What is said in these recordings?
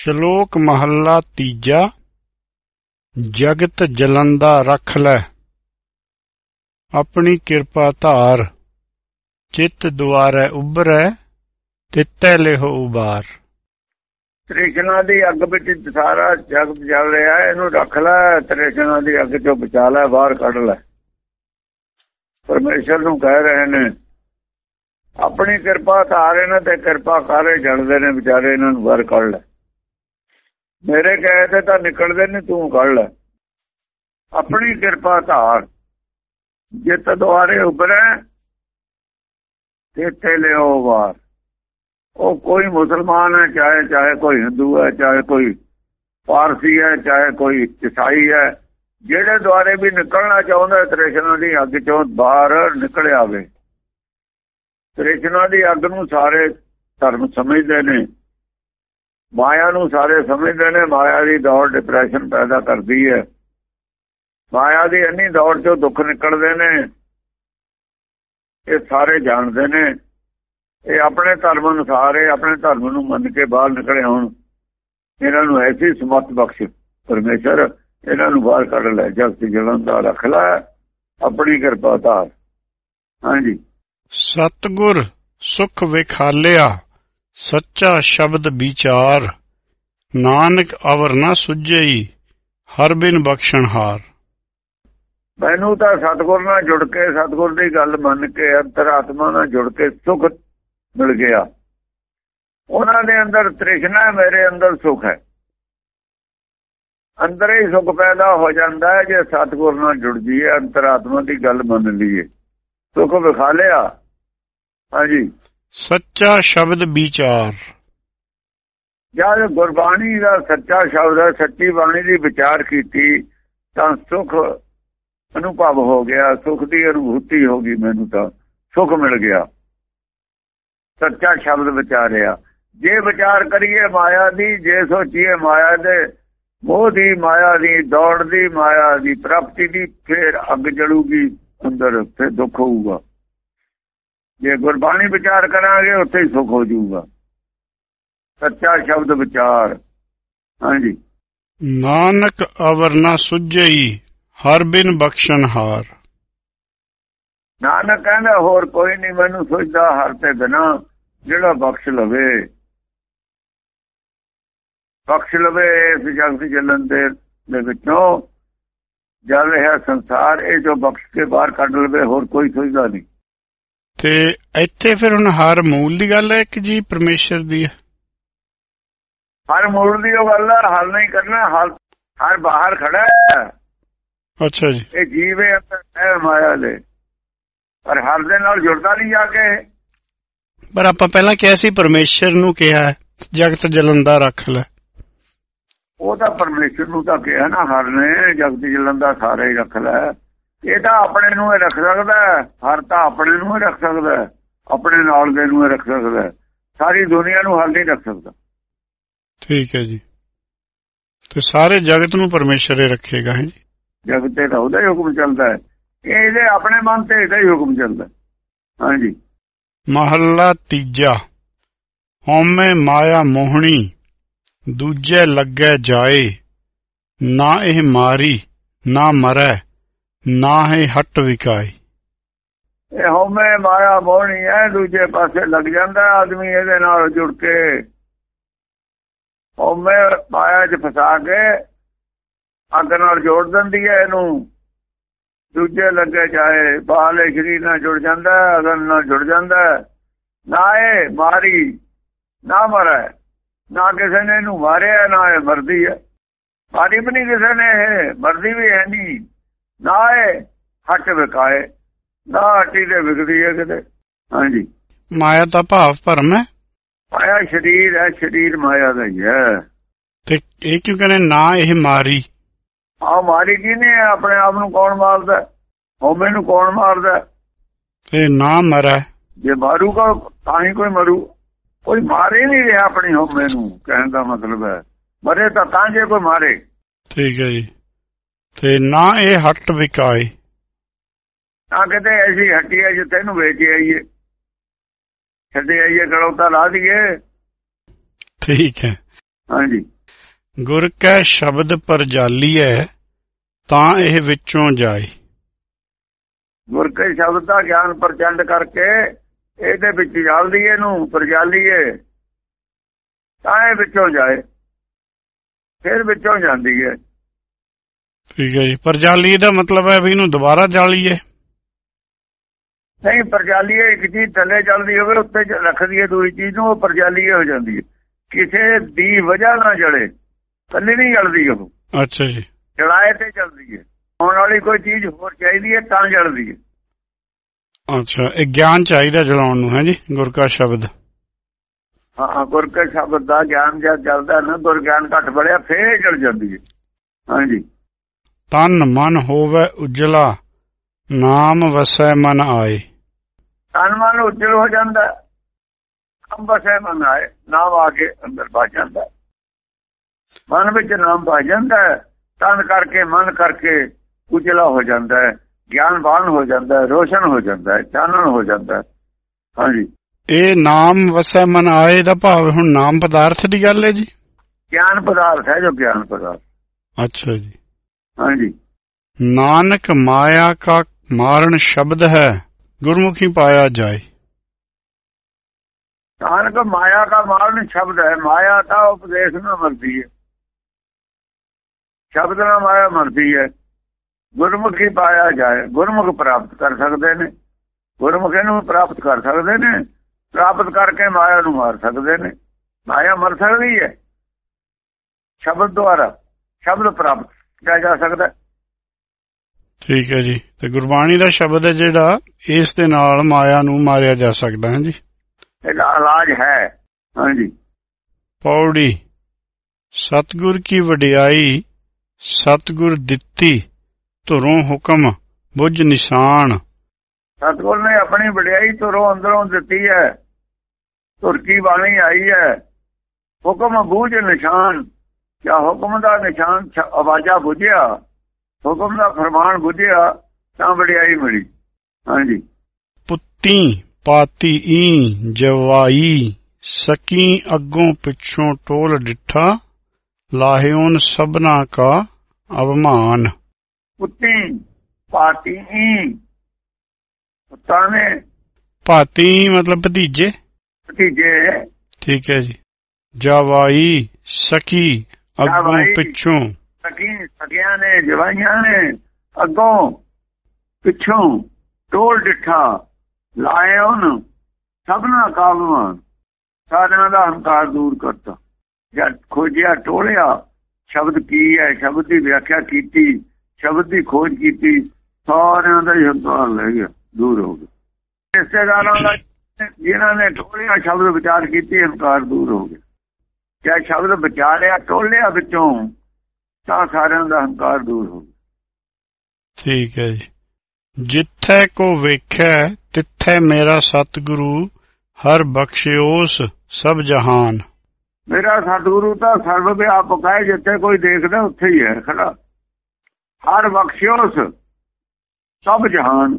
ਸ਼ਲੋਕ ਮਹੱਲਾ ਤੀਜਾ, ਜਗਤ ਜਲੰਦਾ ਰਖ ਲੈ। ਆਪਣੀ ਕਿਰਪਾ ਧਾਰ, ਚਿੱਤ ਦੁਆਰੈ ਉਬਰੈ ਤਿੱਤੈ ਲਿਹੋ ਉਬਾਰ। ਤ੍ਰਿਸ਼ਨਾ ਦੀ ਅੱਗ ਵਿੱਚ ਸਾਰਾ ਜਗਤ ਜਲ ਰਿਹਾ, ਇਹਨੂੰ ਰੱਖ ਲੈ, ਤ੍ਰਿਸ਼ਨਾ ਦੀ ਅੱਗ ਚੋਂ ਬਚਾ ਲੈ, ਬਾਹਰ ਕੱਢ ਲੈ। ਪਰਮੇਸ਼ਰ ਨੂੰ ਕਹਿ ਰਹੇ ਨੇ, ਆਪਣੀ ਕਿਰਪਾ ਧਾਰੇ ਨੇ ਤੇ ਕਿਰਪਾ ਕਰੇ ਜਲਦੇ ਨੇ, ਵਿਚਾਰੇ ਇਹਨਾਂ ਨੂੰ ਬਾਹਰ ਕੱਢ ਲੈ। ਮੇਰੇ ਕਹੇ ਤੇ ਤਾਂ ਨਿਕਲਦੇ ਨਹੀਂ ਤੂੰ ਕੱਢ ਲੈ। ਆਪਣੀ ਕਿਰਪਾ ਧਾਰ। ਜਿੱਤ ਦੁਆਰੇ ਉਭਰੇ, ਤੇ ਤੇ ਲਿਓ ਵਾਰ। ਉਹ ਕੋਈ ਮੁਸਲਮਾਨ ਹੈ, ਚਾਹੇ ਚਾਹੇ ਕੋਈ ਹਿੰਦੂ ਹੈ, ਚਾਹੇ ਕੋਈ ਪਾਰਸੀ ਹੈ, ਚਾਹੇ ਕੋਈ ਈਸਾਈ ਹੈ, ਜਿਹੜੇ ਦੁਆਰੇ ਵੀ ਨਿਕਲਣਾ ਚਾਹੁੰਦਾ ਤ੍ਰਿਸ਼ਨਾ ਦੀ ਅੱਗ ਚੋਂ ਬਾਹਰ ਨਿਕਲ ਆਵੇ। ਤ੍ਰਿਸ਼ਨਾ ਦੀ ਅੱਗ ਨੂੰ ਸਾਰੇ ਧਰਮ ਸਮਝਦੇ ਨੇ। ਮਾਇਆ ਨੂੰ ਸਾਰੇ ਸਮਝਦੇ ਨੇ, ਮਾਇਆ ਦੀ ਦੌੜ ਡਿਪਰੈਸ਼ਨ ਪੈਦਾ ਕਰਦੀ ਹੈ। ਮਾਇਆ ਦੀ ਇੰਨੀ ਦੌੜ ਚੋਂ ਦੁੱਖ ਨਿਕਲਦੇ ਨੇ, ਇਹ ਸਾਰੇ ਜਾਣਦੇ ਨੇ। ਇਹ ਆਪਣੇ ਧਰਮ ਅਨੁਸਾਰ, ਇਹ ਆਪਣੇ ਧਰਮ ਨੂੰ ਮੰਨ ਕੇ ਬਾਹਰ ਨਿਕਲੇ ਹੋਣ। ਇਹਨਾਂ ਨੂੰ ਐਸੀ ਸਮਤ ਬਖਸ਼ ਪਰਮੇਸ਼ਰ, ਇਹਨਾਂ ਨੂੰ ਬਾਹਰ ਕੱਢ ਲੈ, ਜਗਤ ਜਲਨ ਦਾ ਰੱਖ ਲੈ, ਆਪਣੀ ਕਿਰਪਾ ਧਾਰ। ਹਾਂਜੀ। ਸਤਗੁਰ ਸੁਖ ਵਿਖਾਲਿਆ। ਸੱਚਾ ਸ਼ਬਦ ਵਿਚਾਰ, ਨਾਨਕ ਅਵਰ ਨਾ ਸੁਝਈ, ਹਰ ਬਿਨ ਬਖਸ਼ਣ ਮੈਨੂੰ ਤਾਂ ਸਤਗੁਰ ਨਾਲ ਜੁੜ ਕੇ, ਸਤਗੁਰ ਦੀ ਗੱਲ ਮੰਨ ਕੇ, ਅੰਤਰਾਤਮਾ ਨਾਲ ਜੁੜ ਕੇ ਸੁਖ ਮਿਲ ਗਿਆ। ਉਹਨਾਂ ਦੇ ਅੰਦਰ ਤ੍ਰਿਸ਼ਨਾ ਮੇਰੇ ਅੰਦਰ ਸੁਖ ਹੈ। ਅੰਦਰ ਹੀ ਸੁਖ ਪੈਦਾ ਹੋ ਜਾਂਦਾ ਹੈ, ਜੇ ਸਤਗੁਰ ਨਾਲ ਜੁੜ ਜੀਏ ਅੰਤਰਾਤਮਾ ਦੀ ਗੱਲ ਮੰਨ ਲਈਏ। ਸੁਖ ਵਿਖਾ ਲਿਆ। ਹਾਂਜੀ। ਸੱਚਾ ਸ਼ਬਦ ਵਿਚਾਰ। ਜਦ ਗੁਰਬਾਣੀ ਦਾ ਸੱਚਾ ਸ਼ਬਦ ਹੈ, ਸੱਚੀ ਬਾਣੀ ਦੀ ਵਿਚਾਰ ਕੀਤੀ, ਤਾਂ ਸੁਖ ਅਨੁਭਵ ਹੋ ਗਿਆ, ਸੁਖ ਦੀ ਅਨੁਭੂਤੀ ਹੋ ਗਈ ਮੈਨੂੰ ਤਾਂ, ਸੁਖ ਮਿਲ ਗਿਆ। ਸੱਚਾ ਸ਼ਬਦ ਵਿਚਾਰਿਆ। ਜੇ ਵਿਚਾਰ ਕਰੀਏ ਮਾਇਆ ਦੀ, ਜੇ ਸੋਚੀਏ ਮਾਇਆ ਦੇ, ਮੋਹ ਦੀ ਮਾਇਆ ਦੀ, ਦੌੜ ਦੀ ਮਾਇਆ ਦੀ, ਪ੍ਰਾਪਤੀ ਦੀ, ਫੇਰ ਅੱਗ ਜਲੂਗੀ ਅੰਦਰ ਤੇ ਦੁੱਖ ਹੋਊਗਾ। ਜੇ ਗੁਰਬਾਣੀ ਵਿਚਾਰ ਕਰਾਂਗੇ ਉੱਥੇ ਹੀ ਸੁਖ ਹੋ ਜਾਊਗਾ। ਸੱਚਾ ਸ਼ਬਦ ਵਿਚਾਰ। ਹਾਂਜੀ। ਨਾਨਕ ਅਵਰ ਨਾ ਸੁਝਈ ਹਰ ਬਿਨ ਬਖਸ਼ਣ ਹਾਰ। ਨਾਨਕ ਕਹਿੰਦਾ ਹੋਰ ਕੋਈ ਨਹੀਂ ਮੈਨੂੰ ਸੋਚਦਾ ਹਰ ਤੇ ਬਿਨਾ ਜਿਹੜਾ ਬਖਸ਼ ਲਵੇ। ਬਖਸ਼ ਲਵੇ ਇਸ ਜਗਤ ਜਲਨ ਦੇ ਦੇ ਵਿੱਚੋਂ। ਜਲ ਰਿਹਾ ਸੰਸਾਰ ਇਹ ਜੋ ਬਖਸ਼ ਕੇ ਬਾਹਰ ਕੱਢ ਲਵੇ ਹੋਰ ਕੋਈ ਸੋਚਦਾ ਨਹੀਂ ਤੇ ਇੱਥੇ ਫਿਰ ਹੁਣ ਹਰ ਮੂਲ ਦੀ ਗੱਲ ਹੈ ਕਿ ਜੀ ਪਰਮੇਸ਼ਰ ਦੀ? ਹੈ ਹਰ ਮੂਲ ਦੀ ਉਹ ਗੱਲ ਹੈ ਹੱਲ ਨਹੀਂ ਕਰਨਾ ਹੱਲ ਹਰ ਬਾਹਰ ਖੜਾ ਹੈ। ਅੱਛਾ ਜੀ। ਇਹ ਜੀਵੇ ਅੰਦਰ ਹੈ ਮਾਇਆ ਦੇ। ਪਰ ਹਰ ਦੇ ਨਾਲ ਜੁੜਦਾ ਨਹੀਂ ਜਾ ਕੇ। ਪਰ ਆਪਾਂ ਪਹਿਲਾਂ ਕਿਹਾ ਸੀ ਪਰਮੇਸ਼ਰ ਨੂੰ ਕਿਹਾ ਜਗਤ ਜਲੰਦਾ ਰੱਖ ਲੈ। ਉਹ ਤਾਂ ਪਰਮੇਸ਼ਰ ਨੂੰ ਤਾਂ ਕਿਹਾ ਨਾ ਹਰ ਨੇ ਜਗਤ ਜਲਨ ਦਾ ਸਾਰੇ ਰੱਖ ਲੈ। ਇਹ ਤਾਂ ਆਪਣੇ ਨੂੰ ਹੀ ਰੱਖ ਸਕਦਾ ਹੈ, ਹਰ ਤਾਂ ਆਪਣੇ ਨੂੰ ਹੀ ਰੱਖ ਸਕਦਾ ਹੈ, ਆਪਣੇ ਨਾਲ ਦੇ ਨੂੰ ਹੀ ਰੱਖ ਸਕਦਾ ਹੈ। ਸਾਰੀ ਦੁਨੀਆ ਨੂੰ ਹਰ ਨਹੀਂ ਰੱਖ ਸਕਦਾ। ਠੀਕ ਹੈ ਜੀ। ਤੇ ਸਾਰੇ ਜਗਤ ਨੂੰ ਪਰਮੇਸ਼ਰ ਹੀ ਰੱਖੇਗਾ ਹੈ ਜੀ? ਜਗਤ ਤੇ ਤਾਂ ਉਹਦਾ ਹੀ ਹੁਕਮ ਚੱਲਦਾ ਹੈ। ਇਹ ਇਹਦੇ ਆਪਣੇ ਮਨ ਤੇ ਇਹਦਾ ਹੀ ਹੁਕਮ ਚੱਲਦਾ ਹੈ। ਹਾਂਜੀ ਮਹੱਲਾ ਤੀਜਾ। ਹਉਮੈ ਮਾਇਆ ਮੋਹਣੀ ਦੂਜੇ ਲੱਗੈ ਜਾਏ ਨਾ ਇਹ ਮਾਰੀ ਨਾ ਮਰੈ। ਨਾ ਹੈ ਹਟ ਵਿਕਾਈ। ਇਹ ਹਉਮੈ ਮਾਇਆ ਮੋਹਣੀ ਹੈ ਦੂਜੇ ਪਾਸੇ ਲੱਗ ਜਾਂਦਾ ਆਦਮੀ ਇਹਦੇ ਨਾਲ ਜੁੜ ਕੇ। ਹਉਮੈ ਮਾਇਆ 'ਚ ਫਸਾ ਕੇ ਅੱਗ ਨਾਲ ਜੋੜ ਦਿੰਦੀ ਹੈ ਇਹਨੂੰ। ਦੂਜੇ ਲੱਗੇ ਚਾਹੇ ਬਾਹਲੇ ਸ਼ਰੀਰ ਨਾਲ ਜੁੜ ਜਾਂਦਾ, ਅਗਨ ਨਾਲ ਜੁੜ ਜਾਂਦਾ। ਨਾ ਇਹ ਮਾਰੀ, ਨਾ ਮਰੈ। ਨਾ ਕਿਸੇ ਨੇ ਇਹਨੂੰ ਮਾਰਿਆ, ਨਾ ਇਹ ਮਰਦੀ ਹੈ ਮਾਰੀ ਵੀ ਨਹੀਂ ਕਿਸੇ ਨੇ, ਇਹ ਮਰਦੀ ਵੀ ਹੈ ਨਹੀਂ। ਨਾ ਇਹ ਹੱਟ ਵਿਕਾਏ ਨਾ ਹੱਟੀ ਦੇ ਵਿਕਦੀ ਹੈ ਕਿਤੇ। ਹਾਂਜੀ। ਮਾਇਆ ਦਾ ਭਾਵ ਭਰਮ ਹੈ? ਮਾਇਆ ਸ਼ਰੀਰ ਹੈ ਸ਼ਰੀਰ ਮਾਇਆ ਦਾ ਹੀ ਹੈ। ਤੇ ਇਹ ਕਿਉਂ ਕਹਿੰਦੇ ਨਾ ਇਹ ਮਾਰੀ? ਆ ਮਾਰੀ ਕੀ ਨੇ ਆਪਣੇ ਆਪ ਨੂੰ ਕੌਣ ਮਾਰਦਾ? ਹਉਮੈ ਨੂੰ ਕੌਣ ਮਾਰਦਾ? ਤੇ ਨਾ ਮਰੈ। ਜੇ ਮਾਰੂਗਾ ਤਾਂ ਹੀ ਕੋਈ ਮਰੂ। ਕੋਈ ਮਾਰੇ ਨਹੀਂ ਰਿਹਾ ਆਪਣੀ ਹਉਮੈ ਨੂੰ ਕਹਿਣ ਦਾ ਮਤਲਬ ਹੈ। ਮਰੇ ਤਾਂ ਤਾਂ ਜੇ ਕੋਈ ਮਾਰੇ। ਠੀਕ ਹੈ ਜੀ। ਤੇ ਨਾ ਇਹ ਹਟ ਵਿਕਾਏ। ਤਾਂ ਕਿਤੇ ਐਸੀ ਹੱਟੀ ਹੈ ਜਿੱਥੇ ਇਹਨੂੰ ਵੇਚ ਆਈਏ। ਛੱਡੇ ਆਈਏ ਗਲੋਤਾ ਲਾ ਦਈਏ। ਠੀਕ ਹੈ। ਹਾਂਜੀ। ਗੁਰ ਕੈ ਸ਼ਬਦ ਪਰ ਜਾਲੀਐ ਤਾਂ ਇਹ ਵਿੱਚੋਂ ਜਾਏ। ਗੁਰ ਕੇ ਸ਼ਬਦ ਦਾ ਗਿਆਨ ਪ੍ਰਚੰਡ ਕਰਕੇ ਇਹਦੇ ਵਿੱਚ ਜਲਦੀ ਇਹਨੂੰ ਪ੍ਰਜਾਲੀਏ ਤਾਂ ਇਹ ਵਿੱਚੋਂ ਜਾਏ। ਫਿਰ ਵਿੱਚੋਂ ਜਾਂਦੀ ਹੈ। ਠੀਕ ਹੈ ਜੀ। ਪਰ ਜਾਲੀ ਦਾ ਮਤਲਬ ਹੈ ਵੀ ਇਹਨੂੰ ਦੁਬਾਰਾ ਜਾਲੀਏ। ਨਹੀਂ ਪ੍ਰਜਾਲੀਏ ਇੱਕ ਚੀਜ਼ ਥੱਲੇ ਚੱਲਦੀ ਹੋਵੇ ਉੱਤੇ ਚ ਰੱਖ ਦਈਏ ਦੂਜੀ ਚੀਜ਼ ਨੂੰ ਉਹ ਪ੍ਰਜਾਲੀਏ ਹੋ ਜਾਂਦੀ ਹੈ। ਕਿਸੇ ਦੀ ਵਜ੍ਹਾ ਨਾਲ ਜਲੇ ਕੱਲੀ ਨਹੀਂ ਜਲਦੀ ਉਹ। ਅੱਛਾ ਜੀ। ਜਲਾਏ ਤੇ ਚੱਲਦੀ ਹੈ। ਆਉਣ ਵਾਲੀ ਕੋਈ ਚੀਜ਼ ਹੋਰ ਚਾਹੀਦੀ ਹੈ ਤਾਂ ਜਲਦੀ ਹੈ। ਅੱਛਾ ਇਹ ਗਿਆਨ ਚਾਹੀਦਾ ਜਲਾਉਣ ਨੂੰ ਹੈ ਜੀ ਗੁਰ ਕਾ ਸ਼ਬਦ। ਹਾਂ ਗੁਰ ਕੇ ਸ਼ਬਦ ਦਾ ਗਿਆਨ ਜਦ ਚੱਲਦਾ ਨਾ ਗੁਰ ਗਿਆਨ ਘਟ ਬੜਿਆ ਫੇਰ ਜਲ ਜਾਂਦੀ ਹੈ। ਹਾਂਜੀ। ਤਨ ਮਨ ਹੋਵੇ ਉਜਲਾ ਨਾਮ ਵਸੈ ਮਨ ਆਏ। ਤਨ ਮਨ ਉਜਲ ਹੋ ਜਾਂਦਾ ਅੰਬਸੇ ਮਨ ਆਏ ਨਾਮ ਆ ਕੇ ਅੰਦਰ ਪਾ ਜਾਂਦਾ। ਮਨ ਵਿੱਚ ਨਾਮ ਪਾ ਜਾਂਦਾ ਤਨ ਕਰਕੇ ਮਨ ਕਰਕੇ ਉਜਲਾ ਹੋ ਜਾਂਦਾ ਹੈ ਗਿਆਨਵਾਨ ਹੋ ਜਾਂਦਾ ਹੈ ਰੋਸ਼ਨ ਹੋ ਜਾਂਦਾ ਹੈ ਚਾਨਣ ਹੋ ਜਾਂਦਾ। ਹੈ ਹਾਂਜੀ। ਇਹ ਨਾਮ ਵਸੈ ਮਨ ਆਏ ਦਾ ਭਾਵ ਹੁਣ ਨਾਮ ਪਦਾਰਥ ਦੀ ਗੱਲ ਹੈ ਜੀ? ਗਿਆਨ ਪਦਾਰਥ ਹੈ ਜੋ ਗਿਆਨ ਪਦਾਰਥ। ਅੱਛਾ ਜੀ। ਹਾਂਜੀ। ਨਾਨਕ ਮਾਇਆ ਕਾ ਮਾਰਨ ਸ਼ਬਦ ਹੈ ਗੁਰਮੁਖੀ ਪਾਇਆ ਜਾਏ। ਨਾਨਕ ਮਾਇਆ ਦਾ ਮਾਰਨ ਸ਼ਬਦ ਹੈ ਮਾਇਆ ਤਾਂ ਉਪਦੇਸ਼ ਨਾਲ ਮਰਦੀ ਹੈ। ਸ਼ਬਦ ਨਾਲ ਮਾਇਆ ਮਰਦੀ ਹੈ ਗੁਰਮੁਖੀ ਪਾਇਆ ਜਾਏ। ਗੁਰਮੁਖ ਪ੍ਰਾਪਤ ਕਰ ਸਕਦੇ ਨੇ ਗੁਰਮੁਖੀ ਨੂੰ ਪ੍ਰਾਪਤ ਕਰ ਸਕਦੇ ਨੇ ਪ੍ਰਾਪਤ ਕਰਕੇ ਮਾਇਆ ਨੂੰ ਮਾਰ ਸਕਦੇ ਨੇ। ਮਾਇਆ ਮਰ ਸਕਦੀ ਹੈ। ਸ਼ਬਦ ਦੁਆਰਾ ਸ਼ਬਦ ਪ੍ਰਾਪਤ ਕੀਤਾ ਜਾ ਸਕਦਾ। ਠੀਕ ਹੈ ਜੀ। ਤੇ ਗੁਰਬਾਣੀ ਦਾ ਸ਼ਬਦ ਹੈ ਜਿਹੜਾ ਇਸ ਦੇ ਨਾਲ ਮਾਇਆ ਨੂੰ ਮਾਰਿਆ ਜਾ ਸਕਦਾ ਹੈ ਜੀ। ਇਹਦਾ ਇਲਾਜ ਹੈ। ਹਾਂਜੀ। ਪੌੜੀ ਸਤਗੁਰ ਕੀ ਵਡਿਆਈ ਸਤਗੁਰ ਦਿੱਤੀ ਧੁਰੋਂ ਹੁਕਮ ਬੁੱਝ ਨਿਸ਼ਾਨ। ਸਤਗੁਰ ਨੇ ਆਪਣੀ ਵਡਿਆਈ ਤੁਰੋਂ ਅੰਦਰੋਂ ਦਿੱਤੀ ਹੈ। ਤੁਰਕੀ ਬਾਣੀ ਆਈ ਹੈ। ਹੁਕਮ ਬੂਝ ਨਿਸ਼ਾਨ। ਜਾਂ ਹੁਕਮ ਦਾ ਨਿਸ਼ਾਨ ਛ- ਆਵਾਜ਼ਾ ਬੁਝਿਆ ਹੁਕਮ ਦਾ ਫਰਮਾਨ ਬੁਝਿਆ ਤਾਂ ਵਡਿਆਈ ਮਿਲੀ ਹਾਂਜੀ ਪੁੱਤੀ ਪਾਤੀ ਈ ਜਵਾਈ ਸਕੀ ਅੱਗੋਂ ਪਿੱਛੋਂ ਟੋਲ ਡਿੱਠਾ ਲਾਹਿਓਨ ਸਭਨਾ ਕਾ ਅਵਮਾਨ ਪੁੱਤੀ ਪਾਤੀ ਈ ਪੁੱਤਾਂ ਨੇ ਭਾਤੀ ਮਤਲਬ ਭਤੀਜੇ ਭਤੀਜੇ ਠੀਕ ਹੈ ਜੀ ਜਵਾਈ ਸਕੀ ਅੱਗੋਂ। ਪਿੱਛੋਂ। ਸਕੀ ਸਕਿਆਂ ਨੇ ਜਵਾਈਆਂ ਨੇ ਅੱਗੋਂ ਪਿੱਛੋਂ ਟੋਲ ਡਿੱਠਾ ਲਾਏ ਉਹਨ ਸਭਨਾ ਕਾਲਵਾਂ ਸਾਰਿਆਂ ਦਾ ਹੰਕਾਰ ਦੂਰ ਕਰਤਾ। ਜਦ ਖੋਜਿਆ ਟੋਲਿਆ ਸ਼ਬਦ ਕੀ ਹੈ? ਸ਼ਬਦ ਦੀ ਵਿਆਖਿਆ ਕੀਤੀ ਸ਼ਬਦ ਦੀ ਖੋਜ ਕੀਤੀ ਸਾਰਿਆਂ ਦਾ ਹੰਕਾਰ ਲੈ ਗਿਆ ਦੂਰ ਹੋ ਗਿਆ। ਰਿਸ਼ਤੇਦਾਰਾਂ ਦਾ ਜਿਨ੍ਹਾਂ ਨੇ ਟੋਲਿਆ ਸ਼ਬਦ ਵਿਚਾਰ ਕੀਤੀ ਹੰਕਾਰ ਦੂਰ ਹੋ ਗਿਆ। ਜੇ ਸ਼ਬਦ ਵਿਚਾਰਿਆ ਟੋਲਿਆ ਵਿੱਚੋਂ ਤਾਂ ਸਾਰਿਆਂ ਦਾ ਹੰਕਾਰ ਦੂਰ ਹੋ ਠੀਕ ਹੈ ਜੀ। ਜਿੱਥੈ ਕੋ ਵੇਖੈ ਤਿੱਥੈ ਮੇਰਾ ਸਤਿਗੁਰੂ ਹਰ ਬਖਸ਼ਿਓਸ ਸਭ ਜਹਾਨ। ਮੇਰਾ ਸਤਿਗੁਰੂ ਤਾਂ ਸਰਵ ਵਿਆਪਕ ਹੈ ਜਿੱਥੇ ਕੋਈ ਦੇਖਦਾ ਉੱਥੇ ਹੀ ਹੈ ਖੜਾ। ਹਰ ਬਖਸ਼ਿਓਸ ਸਭ ਜਹਾਨ।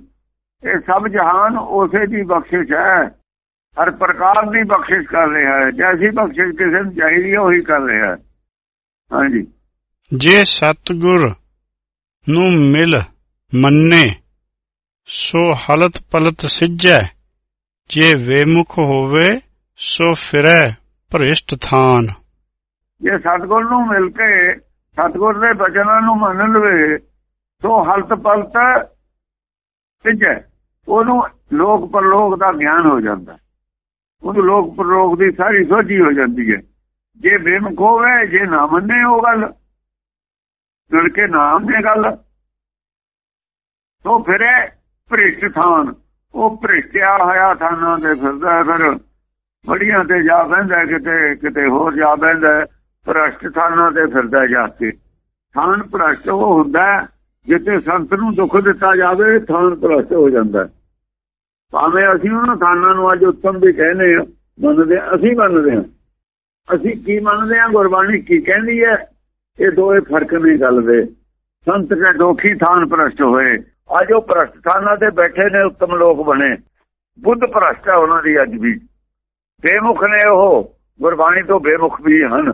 ਇਹ ਸਭ ਜਹਾਨ ਉਸੇ ਦੀ ਬਖਸ਼ਿਸ਼ ਹੈ। ਹਰ ਪ੍ਰਕਾਰ ਦੀ ਬਖਸ਼ਿਸ਼ ਕਰ ਰਿਹਾ ਹੈ। ਜੈਸੀ ਬਖਸ਼ਿਸ਼ ਕਿਸੇ ਨੂੰ ਚਾਹੀਦੀ ਹੈ ਉਹੀ ਕਰ ਰਿਹਾ ਹੈ। ਹਾਂਜੀ। ਜੇ ਸਤਿਗੁਰ ਨੂੰ ਮਿਲ ਮੰਨੇ ਸੋ ਹਲਤ ਪਲਤ ਸਿੱਜੈ ਜੇ ਵੇਮੁਖ ਹੋਵੇ ਸੋ ਫਿਰੈ ਭ੍ਰਿਸ਼ਟ ਥਾਨ। ਜੇ ਸਤਿਗੁਰ ਨੂੰ ਮਿਲ ਕੇ ਸਤਿਗੁਰ ਦੇ ਬਚਨਾਂ ਨੂੰ ਮੰਨ ਲਵੇ ਸੋ ਹਲਤ ਪਲਤ ਸਿੱਜੈ ਉਹਨੂੰ ਲੋਕ ਪਰਲੋਕ ਦਾ ਗਿਆਨ ਹੋ ਜਾਂਦਾ। ਉਹਨੂੰ ਲੋਕ ਪਰਲੋਕ ਦੀ ਸਾਰੀ ਸੋਝੀ ਹੋ ਜਾਂਦੀ ਹੈ। ਜੇ ਬੇਮੁਖ ਹੋਵੇ, ਜੇ ਨਾ ਮੰਨੇ ਉਹ ਗੱਲ, ਲੜਕੇ ਕੇ ਨਾਮ ਦੀ ਗੱਲ ਤੋ ਫਿਰੇ ਭ੍ਰਿਸ਼ਟ ਥਾਨ। ਉਹ ਭ੍ਰਿਸ਼ਟਿਆ ਹੋਇਆ ਥਾਨਾਂ ਤੇ ਫਿਰਦਾ ਫਿਰ। ਬੜੀਆਂ ਤੇ ਜਾ ਬਹਿੰਦਾ ਕਿਤੇ ਕਿਤੇ ਹੋਰ ਜਾ ਬਹਿੰਦਾ ਭ੍ਰਸ਼ਟ ਥਾਨਾਂ ਤੇ ਫਿਰਦਾ ਜਾ ਕੇ। ਥਾਨ ਭ੍ਰਸ਼ਟ ਉਹ ਹੁੰਦਾ ਜਿੱਥੇ ਸੰਤ ਨੂੰ ਦੁੱਖ ਦਿੱਤਾ ਜਾਵੇ, ਥਾਨ ਭ੍ਰਸ਼ਟ ਹੋ ਜਾਂਦਾ ਭਾਵੇਂ ਅਸੀਂ ਉਹਨਾਂ ਥਾਨਾਂ ਨੂੰ ਅੱਜ ਉੱਤਮ ਵੀ ਕਹਿੰਦੇ ਹਾਂ, ਮੰਨਦੇ ਅਸੀਂ ਮੰਨਦੇ ਹਾਂ। ਅਸੀਂ ਕੀ ਮੰਨਦੇ ਹਾਂ? ਗੁਰਬਾਣੀ ਕੀ ਕਹਿੰਦੀ ਹੈ? ਇਹ ਦੋਏ ਫ਼ਰਕ ਨੇ ਗੱਲ ਦੇ ਸੰਤ ਦੇ ਦੋਖੀ ਥਾਨ ਭ੍ਰਸ਼ਟ ਹੋਏ। ਅੱਜ ਉਹ ਭ੍ਰਸ਼ਟ ਥਾਨਾਂ ਤੇ ਬੈਠੇ ਨੇ, ਉੱਤਮ ਲੋਕ ਬਣੇ। ਬੁੱਧ ਭ੍ਰਸ਼ਟ ਹੈ ਉਹਨਾਂ ਦੀ ਅੱਜ ਵੀ। ਬੇਮੁਖ ਨੇ ਉਹ। ਗੁਰਬਾਣੀ ਤੋਂ ਬੇਮੁਖ ਵੀ ਹਨ।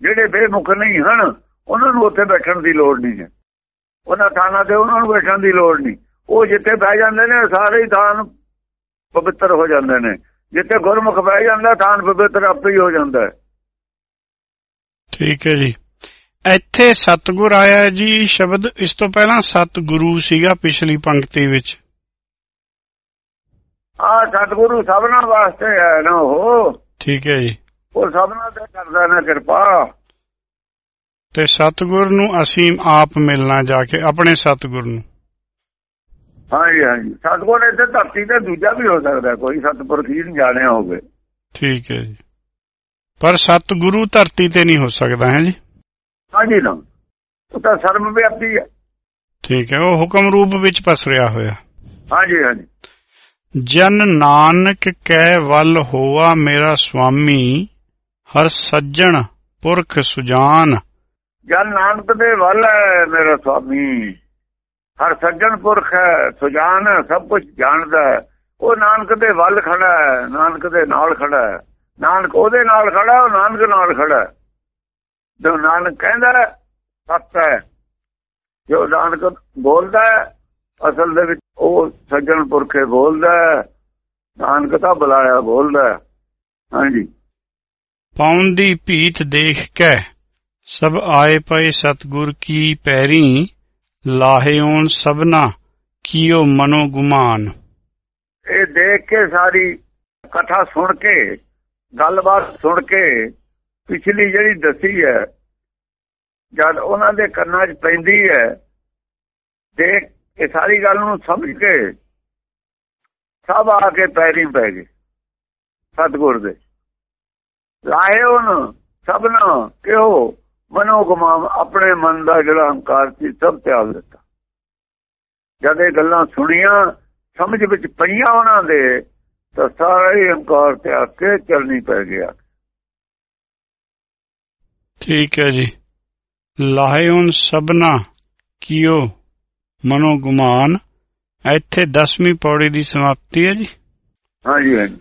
ਜਿਹੜੇ ਬੇਮੁਖ ਨਹੀਂ ਹਨ, ਉਹਨਾਂ ਨੂੰ ਉੱਥੇ ਬੈਠਣ ਦੀ ਲੋੜ ਨਹੀਂ ਹੈ। ਉਹਨਾਂ ਥਾਣਾ ਤੇ ਉਹਨਾਂ ਨੂੰ ਬੈਠਣ ਦੀ ਲੋੜ ਨਹੀਂ। ਉਹ ਜਿੱਥੇ ਬਹਿ ਜਾਂਦੇ ਨੇ, ਸਾਰੇ ਹੀ ਥਾਨ ਪਵਿੱਤਰ ਹੋ ਜਾਂਦੇ ਨੇ। ਜਿੱਥੇ ਗੁਰਮੁਖ ਬਹਿ ਜਾਂਦਾ ਥਾਨ ਪਵਿੱਤਰ ਆਪੇ ਹੀ ਹੋ ਜਾਂਦਾ ਠੀਕ ਹੈ ਜੀ। ਇੱਥੇ ਸਤਗੁਰ ਆਇਆ ਜੀ ਸ਼ਬਦ ਇਸ ਤੋਂ ਪਹਿਲਾਂ ਸਤਗੁਰੂ ਸੀਗਾ ਪਿਛਲੀ ਪੰਕਤੀ ਵਿੱਚ। ਆ ਸਤਿਗੁਰੂ ਸਭਨਾਂ ਵਾਸਤੇ ਹੈ ਨਾ ਉਹ। ਠੀਕ ਹੈ ਜੀ। ਉਹ ਸਭਨਾਂ ਤੇ ਕਰਦਾ ਨਾ ਕਿਰਪਾ। ਤੇ ਸਤਗੁਰ ਨੂੰ ਅਸੀਂ ਆਪ ਮਿਲਣਾ ਜਾ ਕੇ ਆਪਣੇ ਸਤਗੁਰ ਨੂੰ। ਹਾਂਜੀ ਹਾਂਜੀ। ਸਤਿਗੁਰ ਇੱਥੇ ਧਰਤੀ ਤੇ ਦੂਜਾ ਵੀ ਹੋ ਸਕਦਾ ਕੋਈ ਸਤਿਪੁਰਖ ਜੀ ਨੂੰ ਜਾਣਿਆ ਹੋਵੇ। ਠੀਕ ਹੈ ਜੀ। ਪਰ ਸਤਗੁਰੂ ਧਰਤੀ ਤੇ ਨਹੀਂ ਹੋ ਸਕਦਾ ਹੈ ਜੀ? ਹਾਂਜੀ ਨਾ। ਉਹ ਤਾਂ ਸਰਮ ਵਿਆਪੀ ਹੈ। ਠੀਕ ਹੈ ਉਹ ਹੁਕਮ ਰੂਪ ਵਿੱਚ ਪਸਰਿਆ ਹੋਇਆ। ਹਾਂਜੀ ਹਾਂਜੀ। ਜਨ ਨਾਨਕ ਕੈ ਵੱਲ ਹੋਆ ਮੇਰਾ ਸੁਆਮੀ ਹਰ ਸੱਜਣ ਪੁਰਖ ਸੁਜਾਨ। ਜਨ ਨਾਨਕ ਦੇ ਵੱਲ ਹੈ ਮੇਰਾ ਸੁਆਮੀ ਹਰ ਸੱਜਣ ਪੁਰਖ ਹੈ, ਸੁਜਾਨ ਹੈ, ਸਭ ਕੁਝ ਜਾਣਦਾ ਹੈ। ਉਹ ਨਾਨਕ ਦੇ ਵੱਲ ਖੜਾ ਹੈ, ਨਾਨਕ ਦੇ ਨਾਲ ਖੜਾ ਹੈ। ਨਾਨਕ ਉਹਦੇ ਨਾਲ ਖੜਾ, ਉਹ ਨਾਨਕ ਨਾਲ ਖੜਾ ਜੋ ਨਾਨਕ ਕਹਿੰਦਾ ਸੱਚ ਹੈ। ਜੋ ਨਾਨਕ ਬੋਲਦਾ ਅਸਲ ਦੇ ਵਿੱਚ ਉਹ ਸੱਜਣ ਪੁਰਖੇ ਬੋਲਦਾ ਨਾਨਕ ਤਾਂ ਬੁਲਾਇਆ ਬੋਲਦਾ ਹਾਂਜੀ। ਪਾਉਣ ਦੀ ਭੀਤ ਦੇਖ ਕੇ ਸਭ ਆਏ ਪਏ ਸਤਗੁਰ ਕੀ ਪੈਰੀ ਲਾਹਿਓਨ ਸਭਨਾ, ਕੀਓ ਮਨੋ ਗੁਮਾਨ। ਇਹ ਦੇਖ ਕੇ ਸਾਰੀ ਕਥਾ ਸੁਣ ਕੇ, ਗੱਲਬਾਤ ਸੁਣ ਕੇ, ਪਿਛਲੀ ਜਿਹੜੀ ਦੱਸੀ ਹੈ, ਜਦ ਉਹਨਾਂ ਦੇ ਕੰਨਾਂ 'ਚ ਪੈਂਦੀ ਹੈ, ਦੇਖ ਇਹ ਸਾਰੀ ਗੱਲ ਨੂੰ ਸਮਝ ਕੇ, ਸਭ ਆ ਕੇ ਪੈਰੀਂ ਪੈ ਗਏ, ਸਤਗੁਰ ਦੇ। ਲਾਏ ਉਹਨ ਸਭਨਾ ਕਿਉ ਮਨੋ ਗੁਮਾਮ ਆਪਣੇ ਮਨ ਦਾ ਜਿਹੜਾ ਹੰਕਾਰ ਸੀ ਸਭ ਤਿਆਗ ਦਿੱਤਾ। ਜਦ ਇਹ ਗੱਲਾਂ ਸੁਣੀਆਂ ਸਮਝ ਵਿੱਚ ਪਈਆਂ ਉਹਨਾਂ ਦੇ ਤਾਂ ਸਾਰਾ ਹੀ ਹੰਕਾਰ ਤਿਆਗ ਕੇ ਚੱਲਣੀ ਪੈ ਗਿਆ। ਠੀਕ ਹੈ ਜੀ। ਲਾਹਿਓਨ ਸਭਨਾ ਕੀਓ ਮਨੋ ਗੁਮਾਨ। ਇੱਥੇ 10ਵੀਂ ਪੌੜੀ ਦੀ ਸਮਾਪਤੀ ਹੈ ਜੀ। ਹਾਂਜੀ ਹਾਂਜੀ।